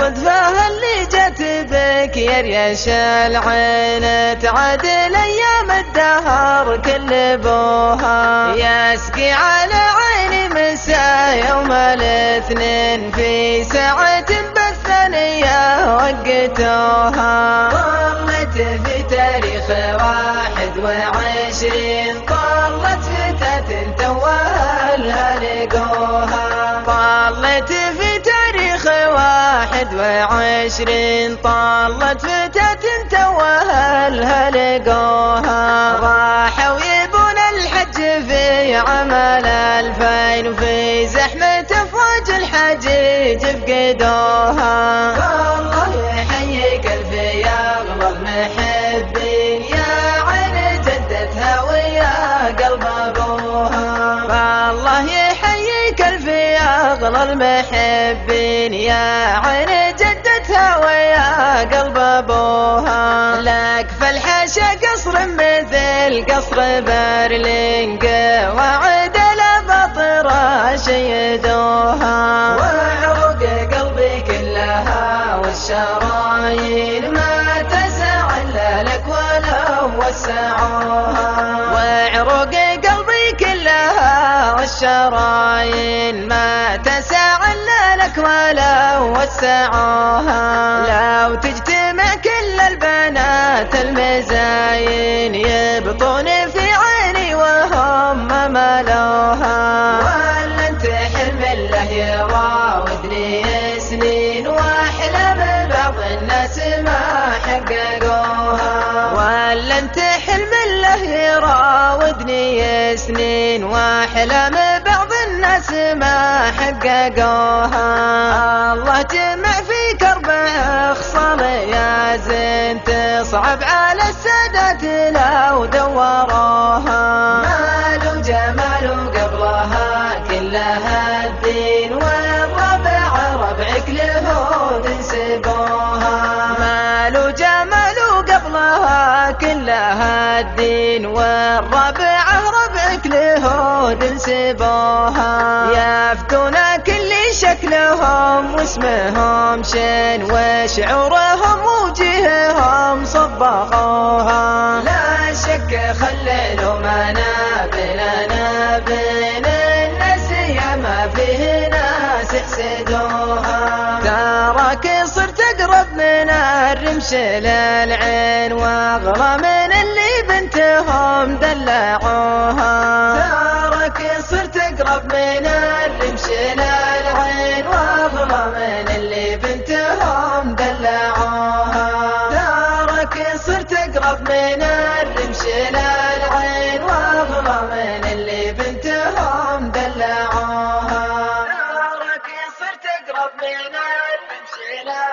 الصدفة اللي جت بك يا ريش العين. تعدل أيام الدهر كل بوها. يسقي على عيني مساء يوم الاثنين. في ساعة بالثانية وقتوها. ظلت في تاريخ واحد وعشرين. طلت فتاة توها لقوها طلت واحد وعشرين طلت فتاة توها لقوها راحوا يبون الحج في عمل ألفين وفي زحمة افواج الحجيج فقدوها والله يحييك الف يا اغلى المحبين يا عين جدتها ويا قلب أبوها. والله يحييك الف يا اغلى المحبين يا عين جدتها ويا قلب أبوها. لك فالحاشا قصر مثل قصر برلين وعد الاباطرة شيدوها. وعرق قلبي كلها والشرايين ما تسع الا لك ولو وسعوها. والشرايين ما تسع الا لك ولو وسعوها. لو تجتمع كل البنات المزاين يبطون في عيني وهم ملوها ولا انت حلم الله يراودني سنين واحلم بعض الناس ما حققوها. ولا انت يراودني سنين واحلم بعض الناس ما حققوها. الله جمع فيك أربع خصال يا زين تصعب على السادات لو دوروها الدين والربع ربعك لهود سبوها يفتون كل شكلهم واسمهم شين وشعورهم وجههم صبغوها. لا شك خللوا منابلنا بين الناس يا ما فيه ناس يحسدوها. تراك صرت أقرب من الرمش للعين واغلى من دلعوها دارك صرت أقرب من الرمش للعين واغلى من اللي بنتهم دلعوها. دارك صرت أقرب من الرمش للعين واغلى من اللي بنتهم دلعوها. دارك صرت أقرب من الرمش للعين